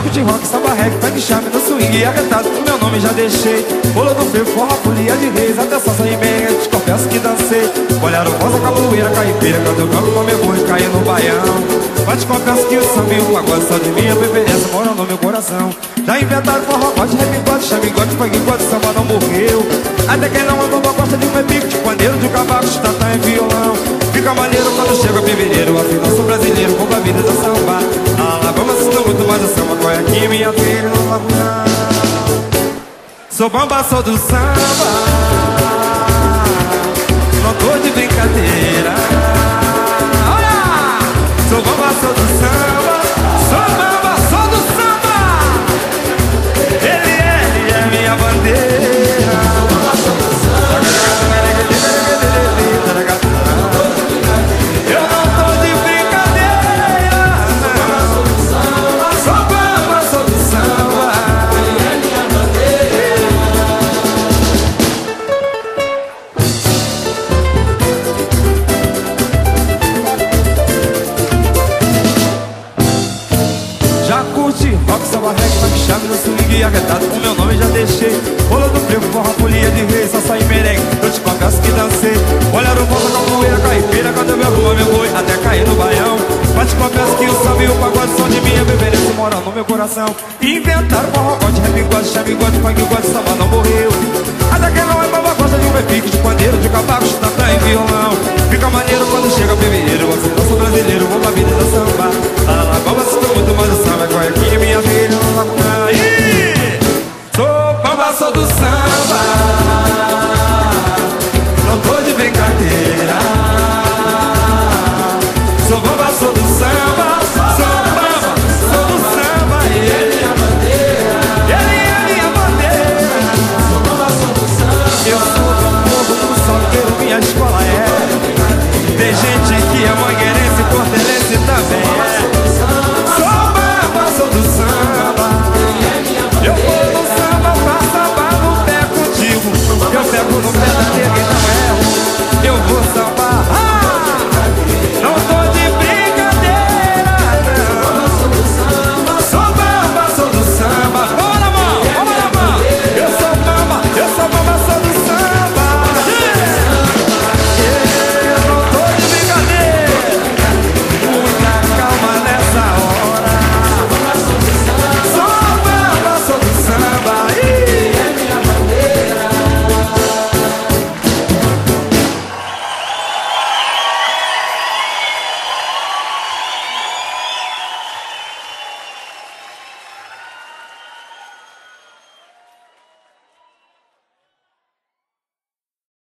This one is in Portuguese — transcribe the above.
curte rock, samba, reggae, funk, chame no swing e arretado O meu nome já deixei. Bolo do frevo, forró, folia de reis Até salsa e merengue, te confesso que dancei. Olharam rosa, capoeira, caipira canto com meu boi, caí no baião. Mas te confesso que o samba e o pagode Só de minha preferência moram no meu coração. Já inventaram forró, pode, rap, pode, chame, gote, funk, gote, samba não morreu. Até quem não andou gosta de um repique De pandeiro, de cavaco, de tatá e violão. Fica maneiro quando chega fevereiro Afinal sou brasileiro, com a vida da samba é aqui minha filha, não Sou bamba, sou do samba. Não tô de brincadeira rock, samba, reggae, funk, chave no swing e arretado O meu nome já deixei. Bolo do frevo, forró, folia de reis Só saí merengue, eu te confesso que dancei. Olha o volta, capoeira, caipira Quando eu me arrumo meu boi, até cair no baião. Mas te confesso que o samba o pagode São de minha beberência, moram no meu coração. Inventaram forró, gote, rap, gote, chave, gote, funk, gote, samba não morreu 주십시오.